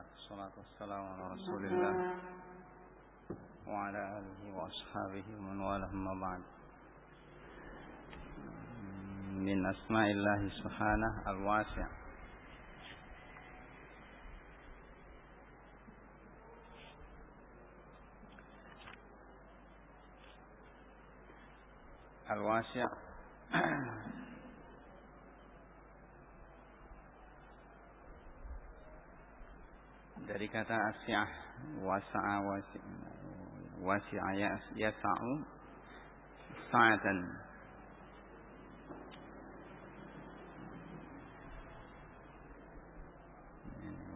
الله والصلاة والسلام على رسول الله وعلى آله وأصحابه ومن والاه أما بعد. من أسماء الله سبحانه الواسع الواسع dari kata asyah wasa'a wasi'a yasa'u sa'atan.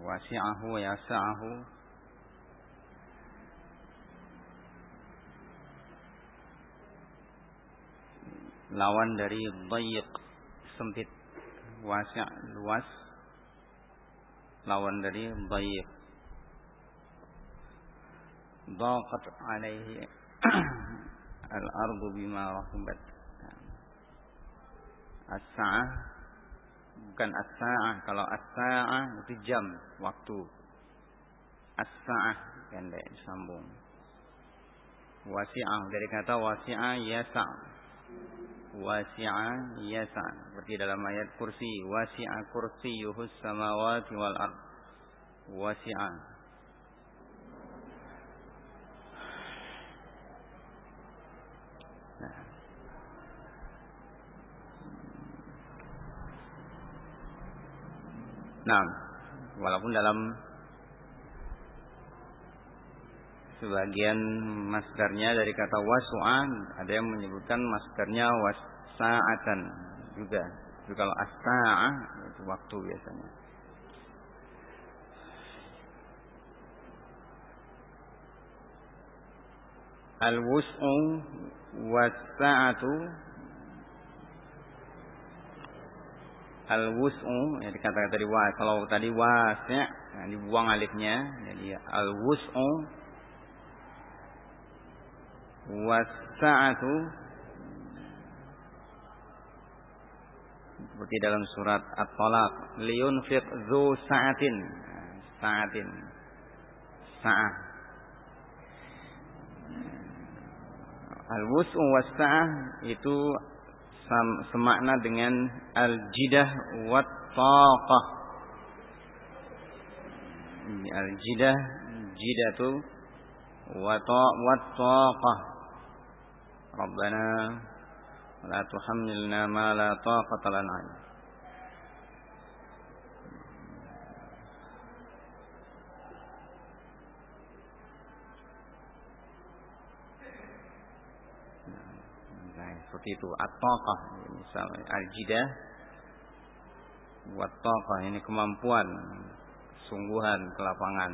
Wasi'ahu wa yasa'ahu. Lawan dari dhayiq sempit wasi' luas. Lawan dari dhayiq ضاقت عليه الأرض بما رحبت as-sa'ah bukan as-sa'ah kalau as-sa'ah itu jam waktu as-sa'ah pendek disambung wasi'ah dari kata wasi'ah yasa' wasi'ah yasa' seperti dalam ayat kursi wasi'ah kursiyuhus samawati wal ard wasi'ah Nah, walaupun dalam sebagian masdarnya dari kata wasu'an ada yang menyebutkan masdarnya wasa'atan juga. Jadi kalau itu waktu biasanya. Al-wus'u was-sa'atu al-wus'u ya dikatakan tadi wa kalau tadi wasi' nah, dibuang alifnya jadi al-wus'u. Was-sa'atu seperti dalam surat At-Talaq liyunfiq dzu sa'atin sa'atin sa'ah. Al-wus'u was-sa'ah itu semakna dengan al-jidah wat taqah. Al-jidah jidatu wa wat taqah. Rabbana la tuhammilna ma la taqata lana. Seperti itu. At-taqah misalnya. Al-jidah buat taqah ini kemampuan sungguhan kelapangan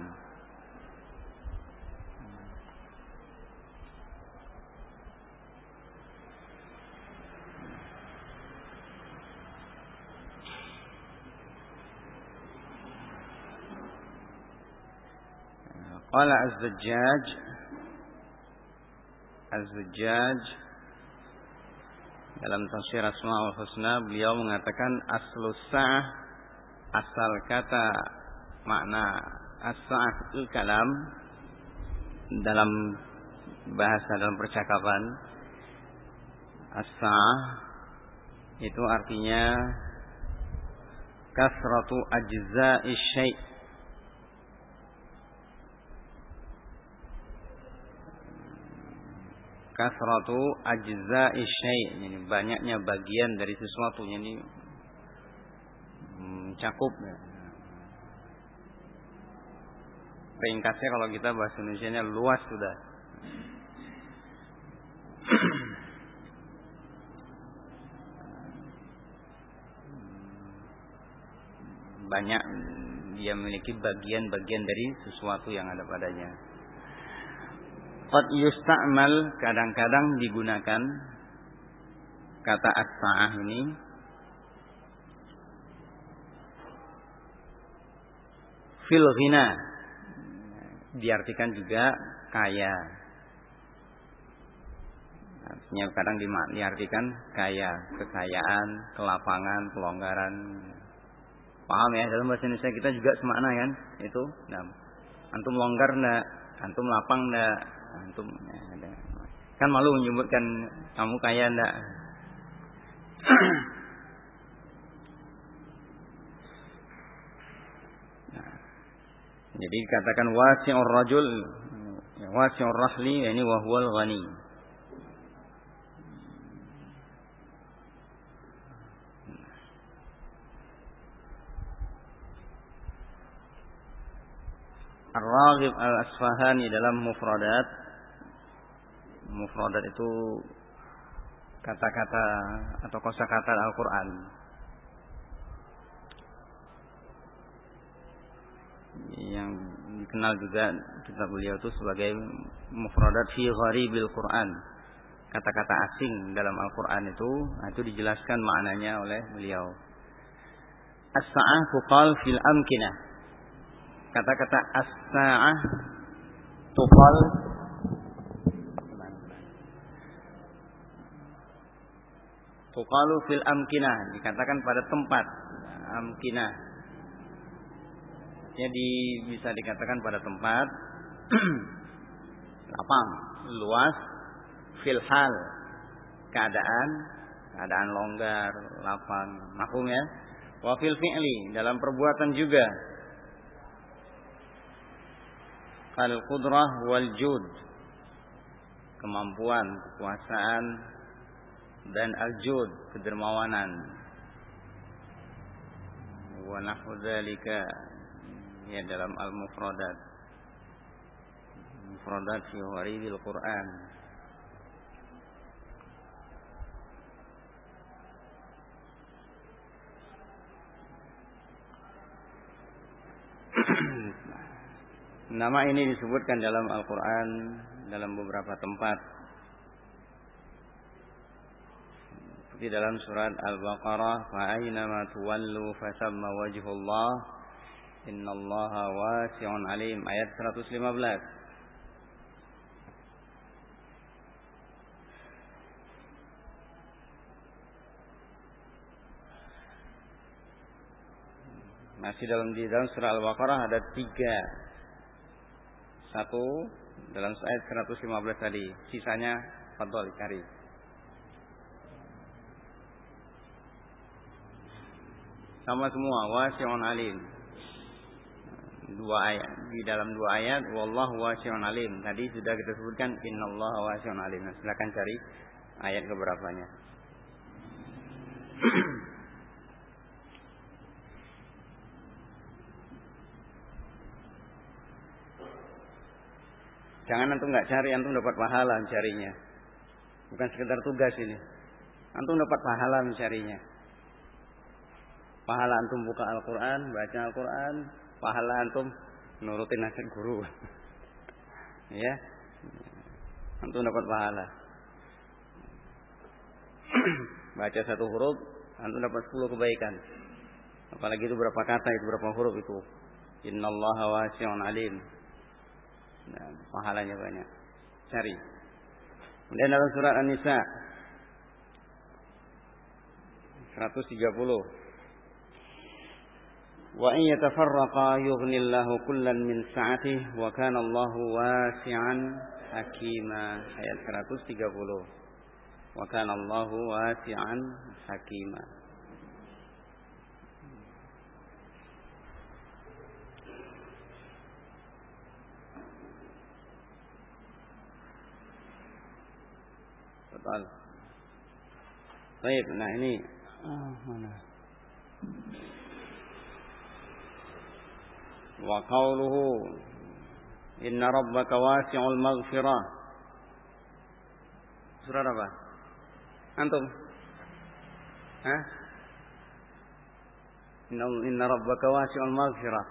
Qala az-Zajjaj Az-Zajjaj dalam tafsir Asmaul Husna beliau mengatakan aslus sa'ah asal kata makna as-sa'ah kalam dalam bahasa dalam percakapan. As-sa'ah itu artinya kasratu ajza'i syai' kasratu ajza'i syai' ini banyaknya bagian dari sesuatu ini mencakup ya. Ringkasnya kalau kita bahasa Indonesia luas sudah. Banyak dia memiliki bagian-bagian dari sesuatu yang ada padanya. Qad yusta'mal kadang-kadang digunakan kata as-sa'ah ini fil ghina diartikan juga kaya. Artinya kadang diartikan kaya, kekayaan, kelapangan, kelonggaran. Paham ya? Dalam bahasa Indonesia kita juga semakna kan? itu nah, antum longgar enggak antum lapang enggak antum ya, ada. kan malu menyebutkan kamu kaya enggak nah, jadi dikatakan wasi'ur rajul wasi'ur rahli ini wahwal ghani Ar-Raghib Al-Asfahani dalam mufradat mufradat itu kata-kata atau kosakata Al-Qur'an. Yang dikenal juga kitab beliau itu sebagai mufradat fi gharibil Qur'an. Kata-kata asing dalam Al-Qur'an itu nah itu dijelaskan maknanya oleh beliau. As-sa'ah tuqal fil amkinah. Kata-kata as-sa'ah tufal tuqalu fil amkinah dikatakan pada tempat amkinah. Jadi bisa dikatakan pada tempat lapang luas fil hal keadaan keadaan longgar lapang makum ya. Wa fil fi'li dalam perbuatan juga. Al-qudrah wal jud kemampuan, kekuasaan dan al-jud kedermawanan. Wa nahwu dzalika ya dalam al-mufradat. Mufradat fi waridil Quran. Nama ini disebutkan dalam Al-Quran dalam beberapa tempat. Seperti dalam surat Al-Baqarah, "Fa'ainama tuwallu fasamma wajhullah, innallaha wasi'un alim." Ayat 115. Masih dalam di dalam surah Al-Baqarah ada tiga satu dalam ayat 115 tadi, sisanya fadhol cari. Sama semua wasi'un alim. Dua ayat di dalam dua ayat wallahu wasi'un alim. Tadi sudah kita sebutkan innallaha wasi'un alim. Nah, silakan cari ayat keberapanya. Jangan antum nggak cari, antum dapat pahala mencarinya. Bukan sekedar tugas ini. Antum dapat pahala mencarinya. Pahala antum buka Al-Quran, baca Al-Quran, pahala antum nurutin nasihat guru. ya, antum dapat pahala. baca satu huruf, antum dapat sepuluh kebaikan. Apalagi itu berapa kata, itu berapa huruf itu. Innallaha wasi'un alim. Nah, pahalanya banyak. Cari. Kemudian dalam surat An-Nisa 130 In yatafarraqa yughnillahu kullan min sa'atihi wa kana Allahu wasi'an hakima ayat 130 Wa kana Allahu wasi'an hakima Betul. Baik, nah ini oh, mana? Qawluhu Inna rabbaka wasi'ul maghfirah. Surah apa? Antum? Hah? Inna, inna rabbaka wasi'ul maghfirah.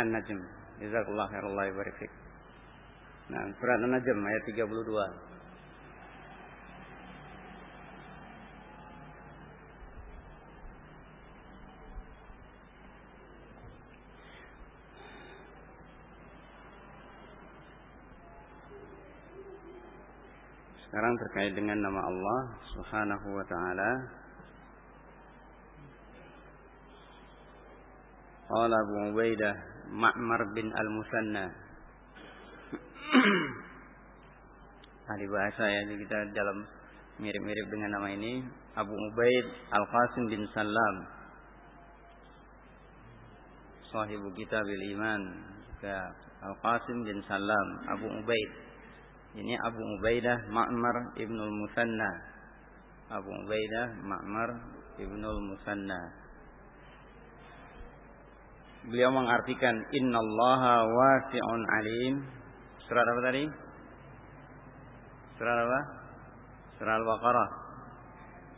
An-Najm. Jazakallah barik fik. Nah, surat An-Najm ayat 32. Sekarang terkait dengan nama Allah Subhanahu wa taala. Qala Abu Ubaidah Ma'mar bin Al-Musanna. Ahli bahasa ya kita dalam mirip-mirip dengan nama ini. Abu Ubaid Al-Qasim bin Salam sahibu bil iman. Al-Qasim bin Salam Abu Ubaid ini Abu Ubaidah Ma'mar Ibnul Musanna Abu Ubaidah Ma'mar Ibnul Musanna Beliau mengartikan innallaha wasi'un alim. Surat apa tadi? Surat apa? Surah Al-Baqarah.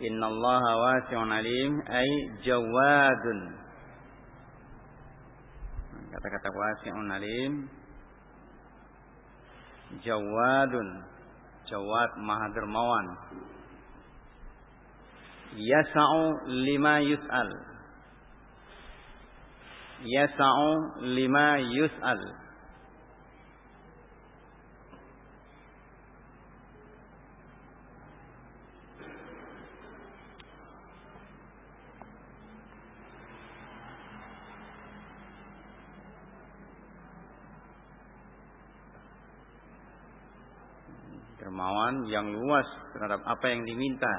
Innallaha wasi'un alim ay jawadun. Kata-kata wasi'un alim jawadun. Jawad maha dermawan. Yasa'u lima yus'al. Yasa'u lima yus'al. Dermawan yang luas terhadap apa yang diminta.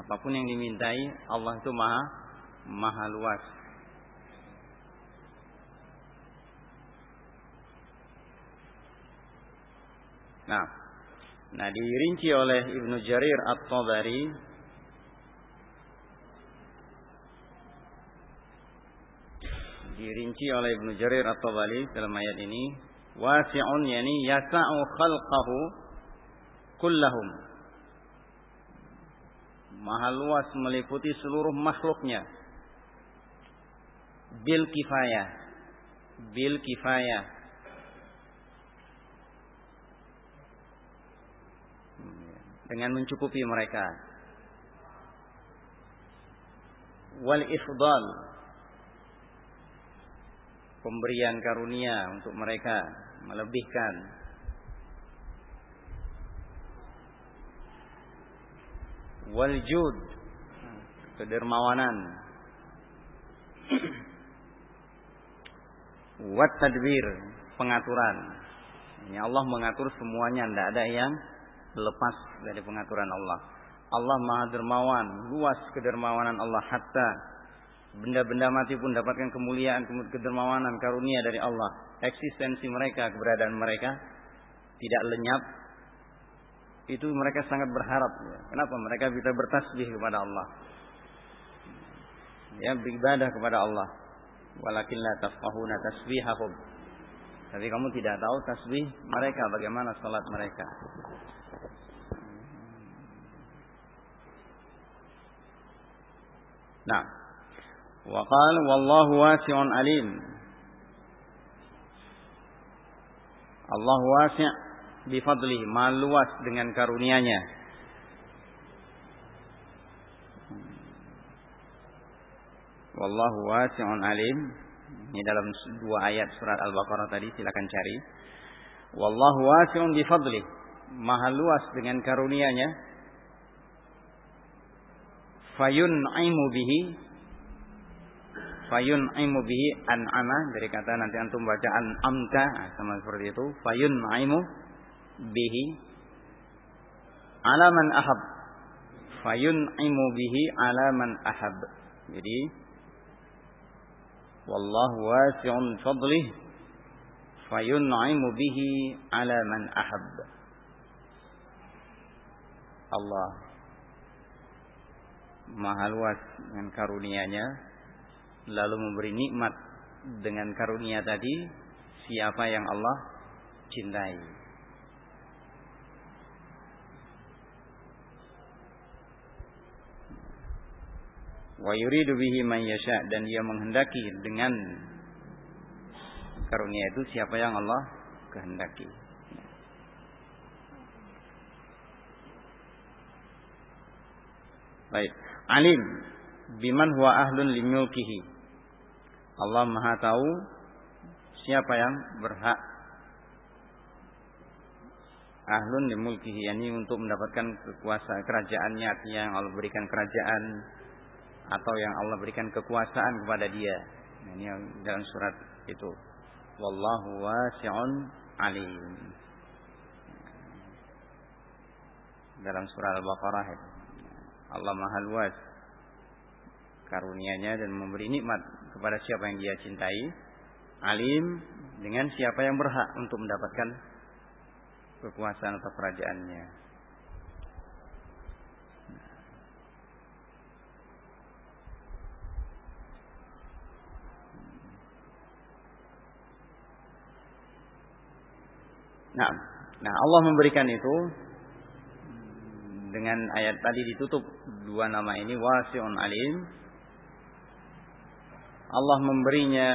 Apa pun yang dimintai, Allah itu maha maha luas. Nah, nah dirinci oleh Ibnu Jarir At-Tabari dirinci oleh Ibnu Jarir At-Tabari dalam ayat ini wasi'un yani yasa'u khalqahu kullahum maha luas meliputi seluruh makhluknya. Bil kifayah. Bil kifayah. Dengan mencukupi mereka. Wal ifdal pemberian karunia untuk mereka melebihkan. Waljud kedermawanan. Wat tadbir pengaturan. Ini Allah mengatur semuanya tidak ada yang lepas dari pengaturan Allah. Allah maha dermawan luas kedermawanan Allah hatta benda-benda mati pun dapatkan kemuliaan kedermawanan karunia dari Allah eksistensi mereka, keberadaan mereka tidak lenyap, itu mereka sangat berharap. Kenapa? Mereka bisa bertasbih kepada Allah. Ya, beribadah kepada Allah. Walakin la tafqahuna tasbihahum. Tapi kamu tidak tahu tasbih mereka, bagaimana salat mereka. Nah, qala wallahu wasi'un alim. Allah wasi' bifadli, maluas dengan karunia-Nya. Wallahu wasi'un alim. Ini dalam dua ayat surat Al-Baqarah tadi silakan cari. Wallahu wasi'un bifadli, maha luas dengan karunia-Nya. Fayun'imu bihi fayun aimu bihi an'ama. Dari kata nanti antum baca an'amta nah, sama seperti itu. Fayun aimu bihi alaman ahab. Fayun aimu bihi alaman ahab. Jadi wallahu wasi'un fadlih. Fayun aimu bihi alaman ahab. Allah maha luas dengan karunia-Nya lalu memberi nikmat dengan karunia tadi siapa yang Allah cintai. Wa yuridu bihi man yasha dan dia menghendaki dengan karunia itu siapa yang Allah kehendaki. Baik, alim biman huwa ahlun limulkihi Allah Maha tahu siapa yang berhak ahlun di mulkihi yani untuk mendapatkan kekuasaan kerajaannya artinya yang Allah berikan kerajaan atau yang Allah berikan kekuasaan kepada dia. Ini yang dalam surat itu. Wallahu wasi'un alim. Dalam surah Al-Baqarah Allah Maha luas karunianya dan memberi nikmat kepada siapa yang dia cintai. Alim dengan siapa yang berhak untuk mendapatkan kekuasaan atau kerajaannya. Nah, nah Allah memberikan itu dengan ayat tadi ditutup dua nama ini wasi'un alim. Allah memberinya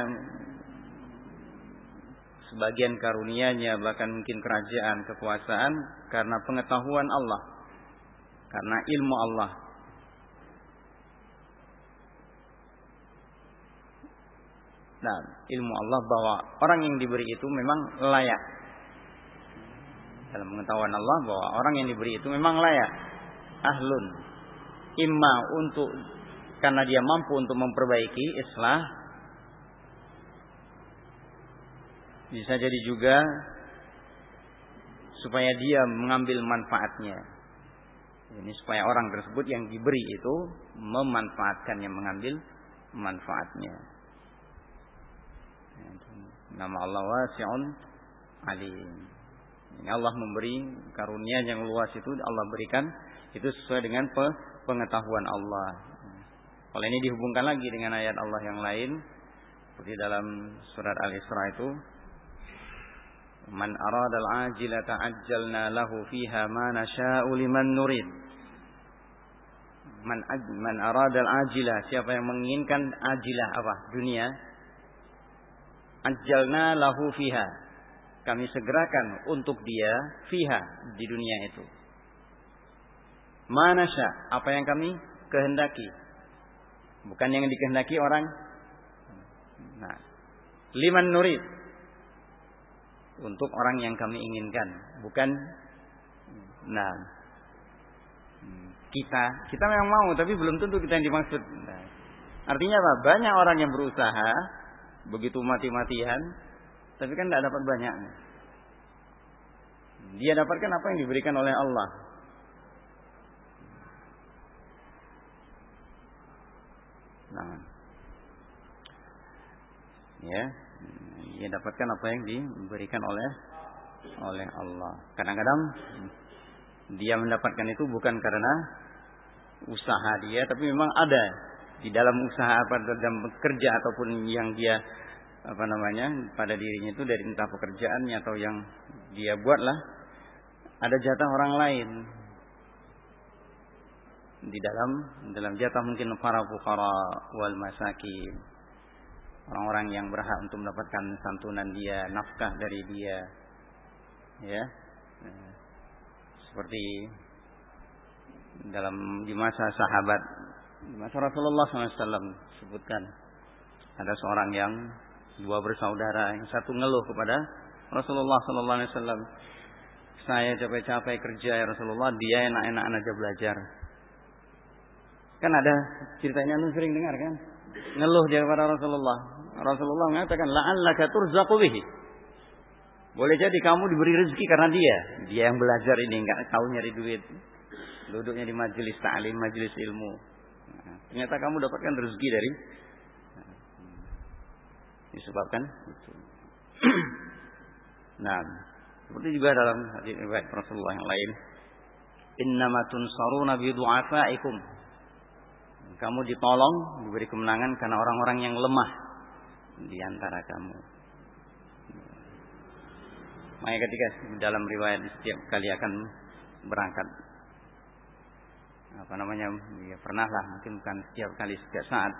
sebagian karunia-Nya bahkan mungkin kerajaan, kekuasaan karena pengetahuan Allah. Karena ilmu Allah. Nah, ilmu Allah bahwa orang yang diberi itu memang layak dalam pengetahuan Allah bahwa orang yang diberi itu memang layak ahlun imma untuk karena dia mampu untuk memperbaiki islah. Bisa jadi juga supaya dia mengambil manfaatnya. Ini supaya orang tersebut yang diberi itu memanfaatkannya mengambil manfaatnya. Nama Allah wasi'un alim. Ini Allah memberi karunia yang luas itu Allah berikan itu sesuai dengan pengetahuan Allah. Kalau ini dihubungkan lagi dengan ayat Allah yang lain seperti dalam surat Al-Isra itu Man arada al-ajilata ajjalna lahu fiha ma nasha'u liman nurid. Man man arada al-ajila, siapa yang menginginkan ajilah apa? Dunia. Ajjalna lahu fiha kami segerakan untuk dia fiha di dunia itu. Manasya, apa yang kami kehendaki. Bukan yang dikehendaki orang. Nah, liman nurid. Untuk orang yang kami inginkan. Bukan, nah, kita. Kita memang mau, tapi belum tentu kita yang dimaksud. Nah, artinya apa? Banyak orang yang berusaha, begitu mati-matian, tapi kan tidak dapat banyak. Dia dapatkan apa yang diberikan oleh Allah. Nah, ya, dia dapatkan apa yang diberikan oleh oleh Allah. Kadang-kadang dia mendapatkan itu bukan karena usaha dia, tapi memang ada di dalam usaha apa dalam kerja ataupun yang dia apa namanya pada dirinya itu dari entah pekerjaannya atau yang dia buatlah ada jatah orang lain. Di dalam dalam jatah mungkin para fuqara wal masakin orang-orang yang berhak untuk mendapatkan santunan dia nafkah dari dia. Ya. Seperti dalam di masa sahabat di masa Rasulullah SAW sebutkan ada seorang yang dua bersaudara yang satu ngeluh kepada Rasulullah wasallam saya capek-capek kerja ya Rasulullah dia enak-enak aja belajar. Kan ada ceritanya anu sering dengar kan ngeluh dia kepada Rasulullah. Rasulullah mengatakan la'allaka turzaqu bihi. Boleh jadi kamu diberi rezeki karena dia. Dia yang belajar ini enggak tahu nyari duit. Duduknya di majelis ta'lim majelis ilmu. Nah, ternyata kamu dapatkan rezeki dari disebabkan itu. nah, seperti juga dalam hadis riwayat Rasulullah yang lain, "Innama tunsaruna bi du'afaikum." Kamu ditolong, diberi kemenangan karena orang-orang yang lemah di antara kamu. Maka ketika dalam riwayat setiap kali akan berangkat apa namanya ya pernah lah mungkin bukan setiap kali setiap saat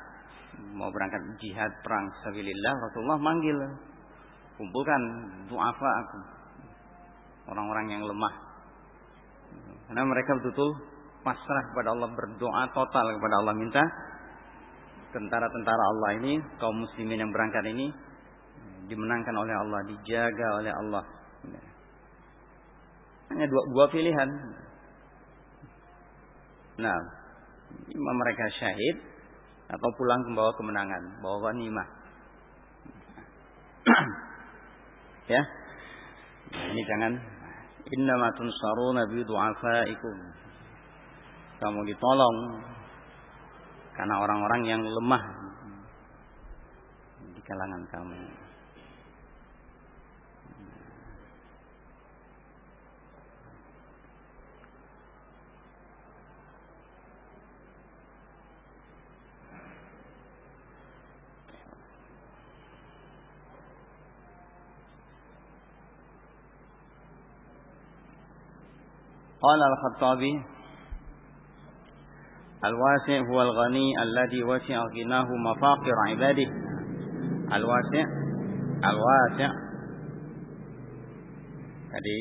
mau berangkat jihad perang sabilillah Rasulullah manggil kumpulkan duafa orang-orang yang lemah karena mereka betul-betul pasrah kepada Allah berdoa total kepada Allah minta tentara-tentara Allah ini kaum muslimin yang berangkat ini dimenangkan oleh Allah dijaga oleh Allah hanya dua, dua pilihan nah imam mereka syahid atau pulang membawa kemenangan, bawa ghanimah. ya. Ini jangan innama tunsaruna bi du'afaikum Kamu ditolong karena orang-orang yang lemah di kalangan kamu. قال الخطابي Al-wasi' huwa al-ghani alladhi wasi'a ghinahu mafaqir ibadih. Al-wasi' al-wasi' Tadi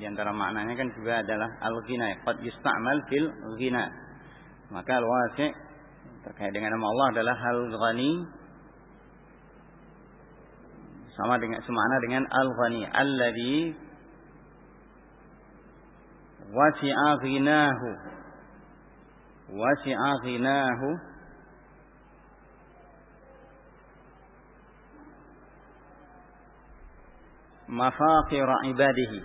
di antara maknanya kan juga adalah al-ghina qad yusta'mal fil ghina. Maka al-wasi' terkait dengan nama Allah adalah al-ghani sama dengan semakna dengan al-ghani alladhi wasi'a ghinahu wasi'a ghinahu. Mafaqir ibadihi.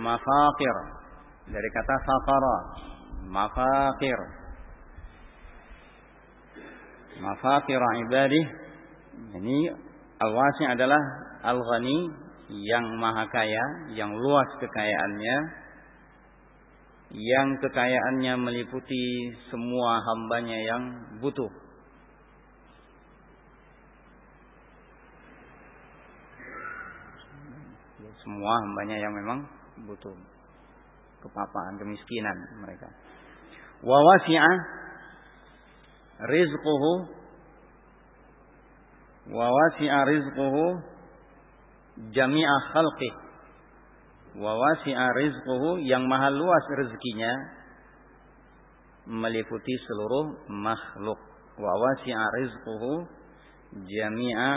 Mafaqir. Dari kata faqara. Mafaqir. Mafaqir ibadih. Ini al-wasi adalah al-ghani yang maha kaya yang luas kekayaannya yang kekayaannya meliputi semua hambanya yang butuh. Semua hambanya yang memang butuh. Kepapaan, kemiskinan mereka. Wa wasi'a rizquhu wa rizquhu jami'a khalqih wa wasi'a rizquhu yang maha luas rezekinya meliputi seluruh makhluk wa wasi'a rizquhu jami'a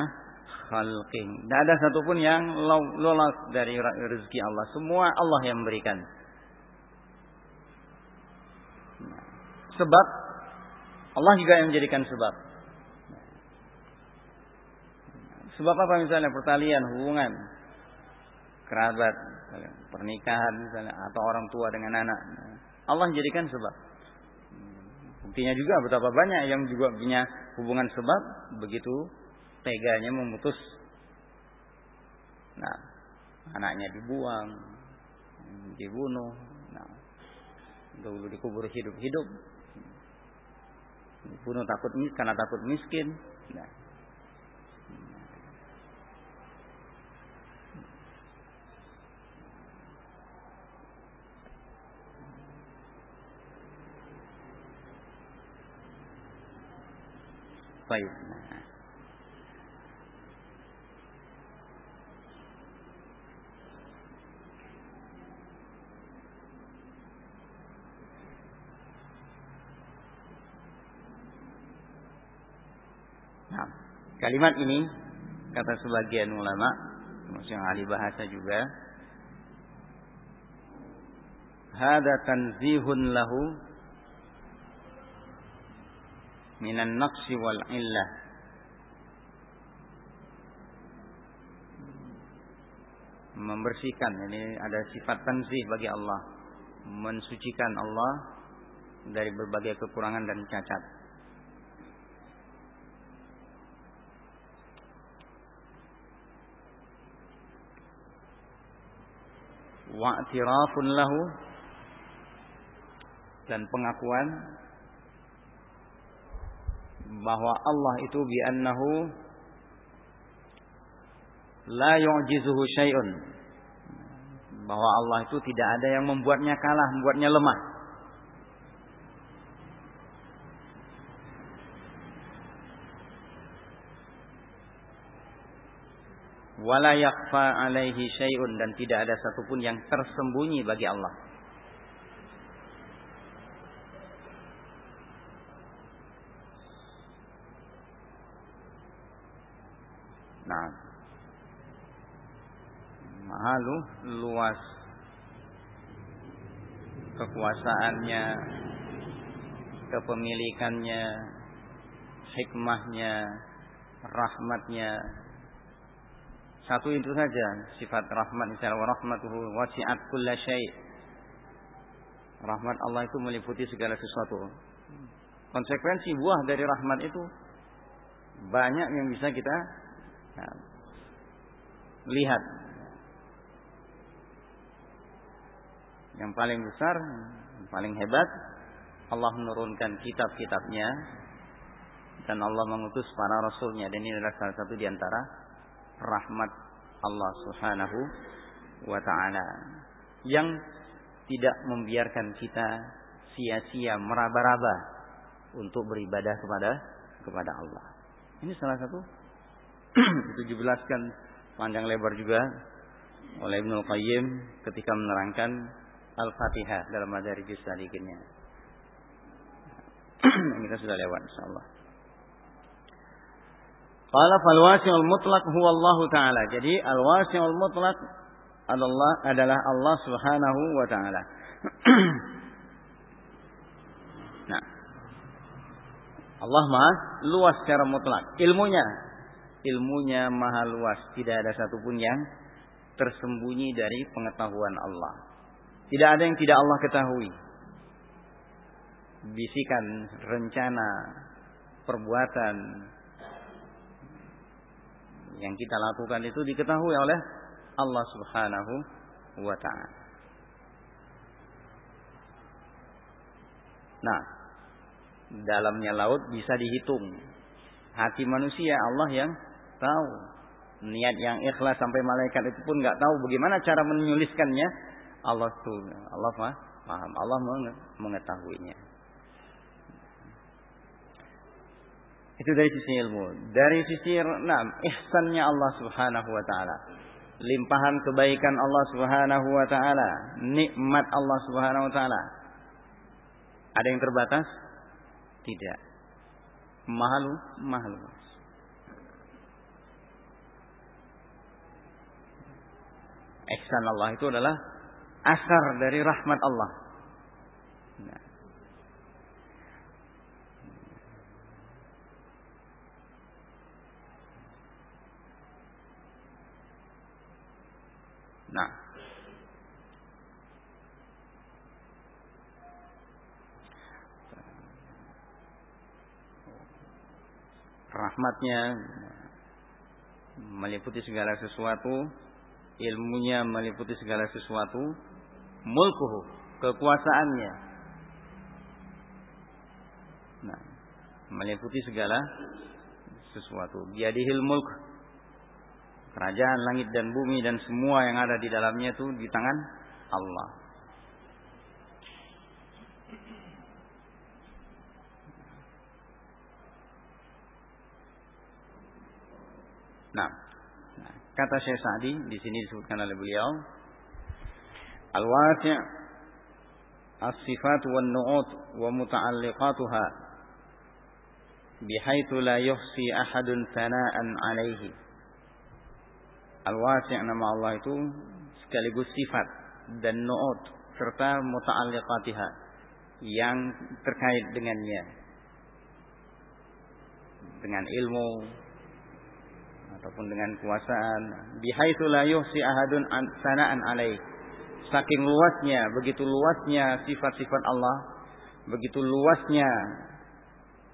khalqin. Tidak ada satupun yang lolos dari rezeki Allah. Semua Allah yang memberikan. Sebab Allah juga yang menjadikan sebab. Sebab apa misalnya pertalian, hubungan, kerabat, pernikahan misalnya atau orang tua dengan anak. Allah jadikan sebab. Buktinya juga betapa banyak yang juga punya hubungan sebab begitu teganya memutus. Nah, anaknya dibuang, dibunuh. Nah, dulu dikubur hidup-hidup. Dibunuh takut miskin karena takut miskin. Nah, Baik. Nah, kalimat ini kata sebagian ulama, termasuk yang ahli bahasa juga, hada tanzihun lahu minan naqsi wal illah membersihkan ini ada sifat tanzih bagi Allah. Mensucikan Allah dari berbagai kekurangan dan cacat. Wa'tirafun lahu dan pengakuan bahwa Allah itu bi'annahu la yu'jizuhu syai'un bahwa Allah itu tidak ada yang membuatnya kalah, membuatnya lemah. Wala yakfa alaihi syai'un dan tidak ada satupun yang tersembunyi bagi Allah. Nah, mahalu luas kekuasaannya, kepemilikannya, hikmahnya, rahmatnya. Satu itu saja sifat rahmat misalnya wa rahmatuhu wasi'at kulla syai'. Rahmat Allah itu meliputi segala sesuatu. Konsekuensi buah dari rahmat itu banyak yang bisa kita ya, lihat. Yang paling besar, yang paling hebat, Allah menurunkan kitab-kitabnya dan Allah mengutus para rasulnya dan ini adalah salah satu di antara rahmat Allah Subhanahu wa taala yang tidak membiarkan kita sia-sia meraba-raba untuk beribadah kepada kepada Allah. Ini salah satu itu dijelaskan panjang lebar juga oleh Ibnu Qayyim ketika menerangkan Al-Fatihah dalam Madarijus Salikinnya. Ini kita sudah lewat insyaallah. Qala fal wasi'ul mutlaq huwa Allah taala. Jadi al wasi'ul mutlaq adalah adalah Allah Subhanahu wa taala. nah. Allah Maha luas secara mutlak. Ilmunya ilmunya maha luas, tidak ada satupun yang tersembunyi dari pengetahuan Allah. Tidak ada yang tidak Allah ketahui. Bisikan, rencana, perbuatan, yang kita lakukan itu diketahui oleh Allah Subhanahu wa taala. Nah, dalamnya laut bisa dihitung. Hati manusia Allah yang tahu. Niat yang ikhlas sampai malaikat itu pun nggak tahu bagaimana cara menuliskannya. Allah tuh, Allah paham. Allah mengetahuinya. Itu dari sisi ilmu. Dari sisi enam, ihsannya Allah Subhanahu wa taala. Limpahan kebaikan Allah Subhanahu wa taala, nikmat Allah Subhanahu wa taala. Ada yang terbatas? Tidak. Mahalu, mahalu. Ihsan Allah itu adalah asar dari rahmat Allah. Nah. Rahmatnya meliputi segala sesuatu, ilmunya meliputi segala sesuatu, mulkuhu, kekuasaannya. Nah, meliputi segala sesuatu. Biadihil mulk, Kerajaan langit dan bumi dan semua yang ada di dalamnya itu di tangan Allah. Nah, nah kata Syekh Sa'di di sini disebutkan oleh beliau Al-wasi' as-sifat wan nu'ut wa muta'alliqatuha bihaitsu la yuhsi ahadun thana'an 'alaihi Al-Wasi' nama Allah itu sekaligus sifat dan nu'ud serta muta'alliqatiha yang terkait dengannya. Dengan ilmu ataupun dengan kuasaan. Bihaitsu la yuhsi ahadun sana'an alaih saking luasnya begitu luasnya sifat-sifat Allah begitu luasnya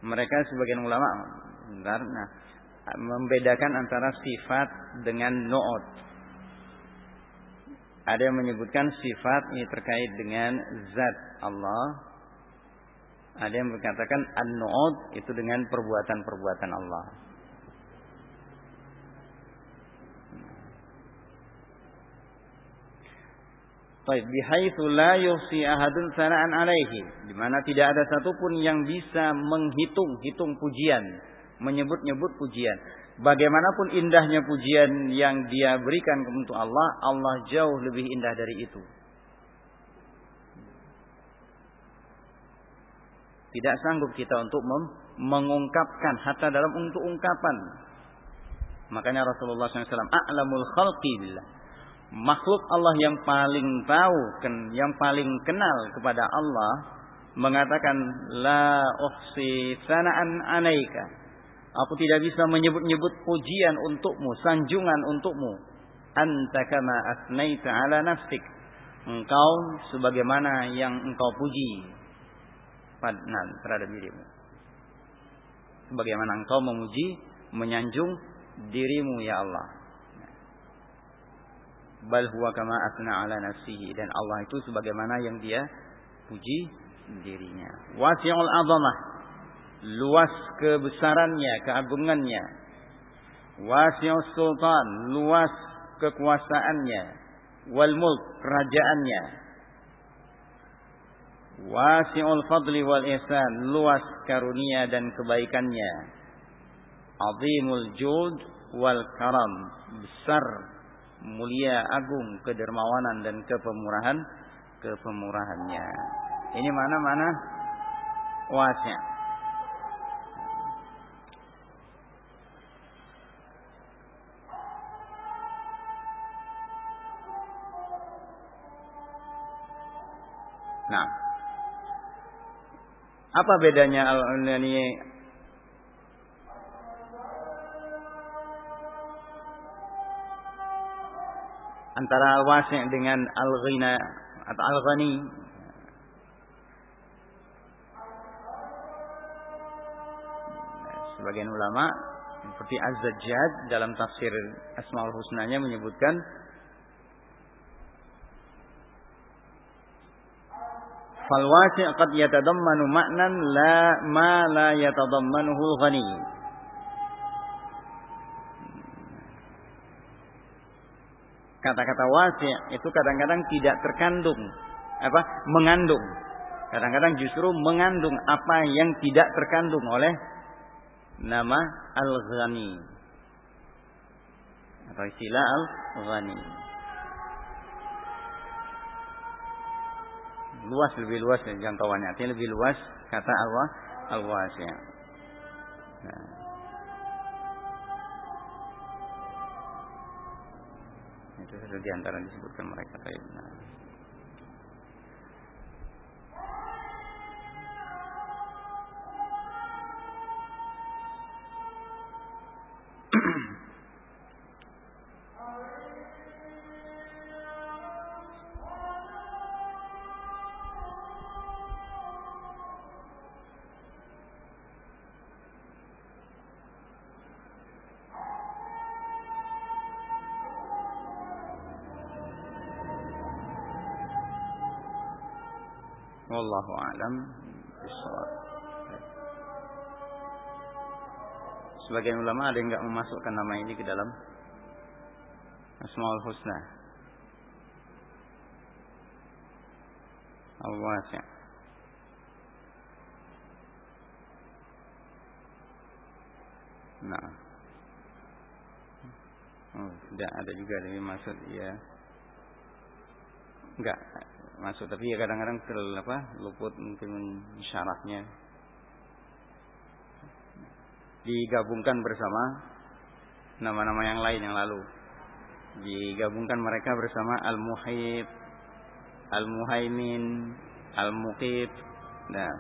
mereka sebagian ulama benar nah membedakan antara sifat dengan noot. Ada yang menyebutkan sifat ini terkait dengan zat Allah. Ada yang mengatakan an-nu'ud itu dengan perbuatan-perbuatan Allah. Baik, bihaitsu la ahadun sana'an alaihi, di mana tidak ada satupun yang bisa menghitung hitung pujian menyebut-nyebut pujian. Bagaimanapun indahnya pujian yang dia berikan untuk Allah, Allah jauh lebih indah dari itu. Tidak sanggup kita untuk mengungkapkan hatta dalam untuk ungkapan. Makanya Rasulullah SAW a'lamul khalqi billah. Makhluk Allah yang paling tahu, yang paling kenal kepada Allah mengatakan la uhsi sana'an alaika. Aku tidak bisa menyebut-nyebut pujian untukmu, sanjungan untukmu. Anta kama asnaita ala nafsik. Engkau sebagaimana yang engkau puji pada terhadap dirimu. Sebagaimana engkau memuji, menyanjung dirimu ya Allah. Bal huwa kama asna ala nafsihi dan Allah itu sebagaimana yang dia puji dirinya. Wasi'ul azamah. Luas kebesarannya, keagungannya. Wasi'us sultan, luas kekuasaannya. Wal mulk, kerajaannya. Wasi'ul fadli wal ihsan, luas karunia dan kebaikannya. Azimul jud wal karam, besar, mulia, agung, kedermawanan dan kepemurahan, kepemurahannya. Ini mana-mana wasi'. Nah, apa bedanya al-ini antara al-wasi' dengan al-ghina atau al-ghani. Sebagian ulama seperti Az-Zajjad dalam tafsir Asmaul Husnanya menyebutkan fal wasi' qad yatadammanu ma'nan la ma la yatadammanuhu ghani kata-kata wasi' itu kadang-kadang tidak terkandung apa mengandung kadang-kadang justru mengandung apa yang tidak terkandung oleh nama Al-Ghani atau istilah Al-Ghani. Luas lebih luas jangkauannya, artinya lebih luas kata Allah Al-Wasi'. Nah. Itu satu di antara disebutkan mereka. Nah. Wallahu a'lam Sebagian ulama ada yang nggak memasukkan nama ini ke dalam Asmaul Husna. Al-Wasi'. Nah. Oh, tidak ada juga dari maksud ya. Enggak masuk. Tapi ya kadang-kadang apa luput mungkin syaratnya digabungkan bersama nama-nama yang lain yang lalu. Digabungkan mereka bersama al-muhib al-muhaimin al-muqib. Nah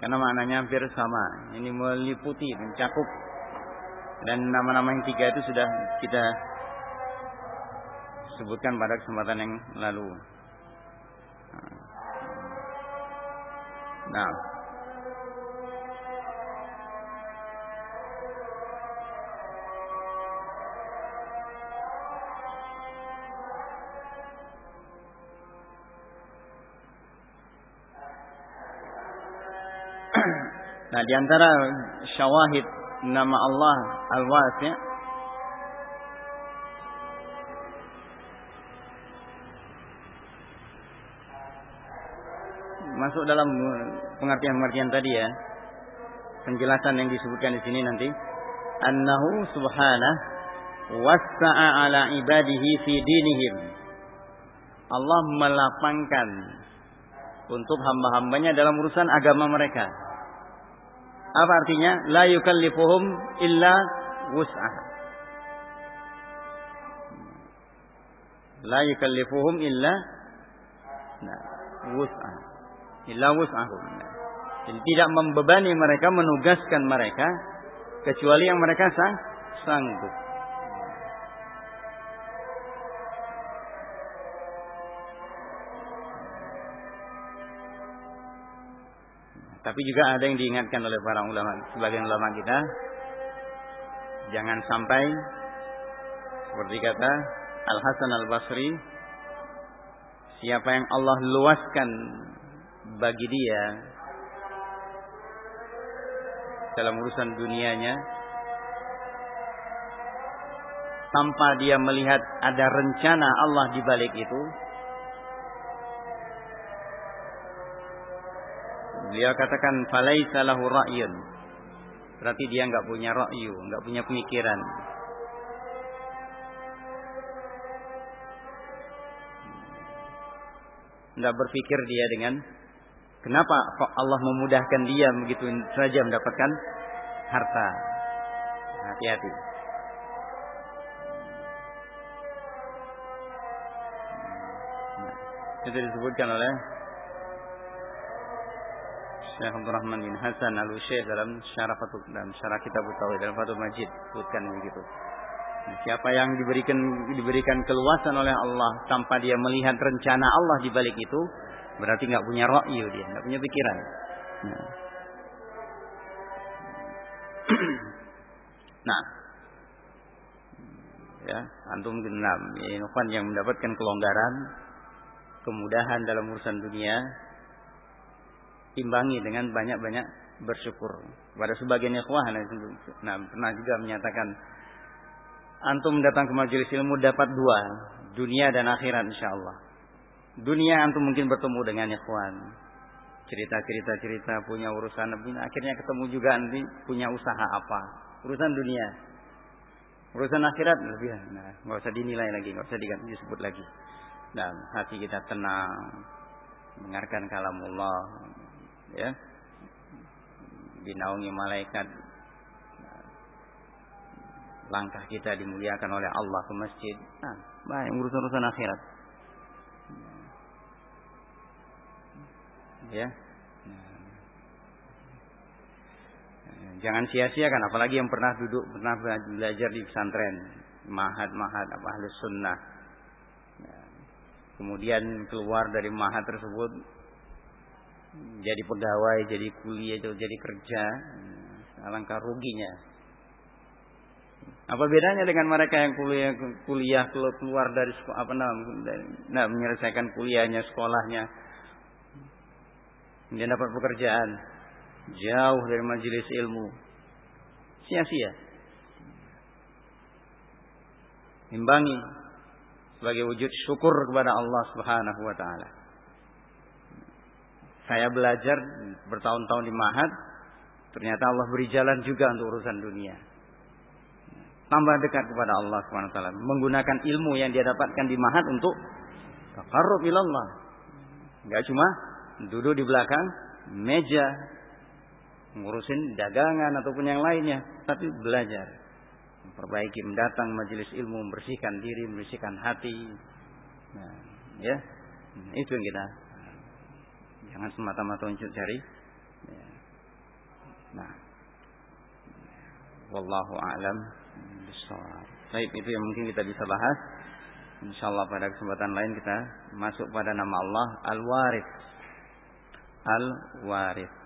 karena maknanya hampir sama. Ini meliputi mencakup. Dan nama-nama yang tiga itu sudah kita sebutkan pada kesempatan yang lalu Nah. Nah, di antara syawahid nama Allah Al-Wasi' masuk dalam pengertian-pengertian tadi ya. Penjelasan yang disebutkan di sini nanti. Annahu subhanah wasa'a ala ibadihi fi dinihim. Allah melapangkan untuk hamba-hambanya dalam urusan agama mereka. Apa artinya? La yukallifuhum illa wus'ah. La yukallifuhum illa nah, wus'ah illa wus'ahum. Jadi tidak membebani mereka, menugaskan mereka kecuali yang mereka sang, sanggup. Tapi juga ada yang diingatkan oleh para ulama, sebagian ulama kita, jangan sampai seperti kata Al Hasan Al Basri, siapa yang Allah luaskan bagi dia dalam urusan dunianya, tanpa dia melihat ada rencana Allah di balik itu, Beliau katakan falaisa lahu ra'yun. Berarti dia nggak punya ra'yu, nggak punya pemikiran. Nggak berpikir dia dengan kenapa Allah memudahkan dia begitu saja mendapatkan harta. Hati-hati. Nah, itu disebutkan oleh Syekh Abdul Rahman bin Hasan al Syekh dalam syarah Fatul dalam syarah kitab Tauhid dalam Fatul Majid sebutkan begitu. Nah, siapa yang diberikan diberikan keluasan oleh Allah tanpa dia melihat rencana Allah di balik itu, berarti nggak punya ra'yu dia, nggak punya pikiran. Nah. nah. Ya, antum genap, ya, yang mendapatkan kelonggaran, kemudahan dalam urusan dunia, imbangi dengan banyak-banyak bersyukur. Pada sebagian ikhwah nah, pernah juga menyatakan antum datang ke majelis ilmu dapat dua, dunia dan akhirat insyaallah. Dunia antum mungkin bertemu dengan ikhwan. Cerita-cerita cerita punya urusan akhirnya ketemu juga nanti punya usaha apa. Urusan dunia. Urusan akhirat lebih nah, nggak usah dinilai lagi, nggak usah disebut lagi. Dan hati kita tenang, mendengarkan kalamullah, ya dinaungi malaikat langkah kita dimuliakan oleh Allah ke masjid nah baik urusan-urusan akhirat ya. Jangan sia-siakan apalagi yang pernah duduk pernah belajar di pesantren. Mahat-mahat apa ahli sunnah. Kemudian keluar dari mahat tersebut jadi pegawai, jadi kuliah, jadi kerja, alangkah ruginya. Apa bedanya dengan mereka yang kuliah kuliah keluar dari apa namanya nah, menyelesaikan kuliahnya, sekolahnya, dia dapat pekerjaan jauh dari majelis ilmu, sia-sia. Imbangi sebagai wujud syukur kepada Allah Subhanahu wa taala. Saya belajar bertahun-tahun di Mahat, ternyata Allah beri jalan juga untuk urusan dunia. Tambah dekat kepada Allah SWT. Menggunakan ilmu yang dia dapatkan di Mahat untuk takarrub ilallah. Enggak cuma duduk di belakang meja ngurusin dagangan ataupun yang lainnya, tapi belajar. Memperbaiki, mendatang majelis ilmu, membersihkan diri, membersihkan hati. Nah, ya, itu yang kita Jangan semata-mata untuk cari. Ya. Nah. Wallahu a'lam. Baik, itu yang mungkin kita bisa bahas. Insyaallah pada kesempatan lain kita masuk pada nama Allah Al-Waris. Al-Waris.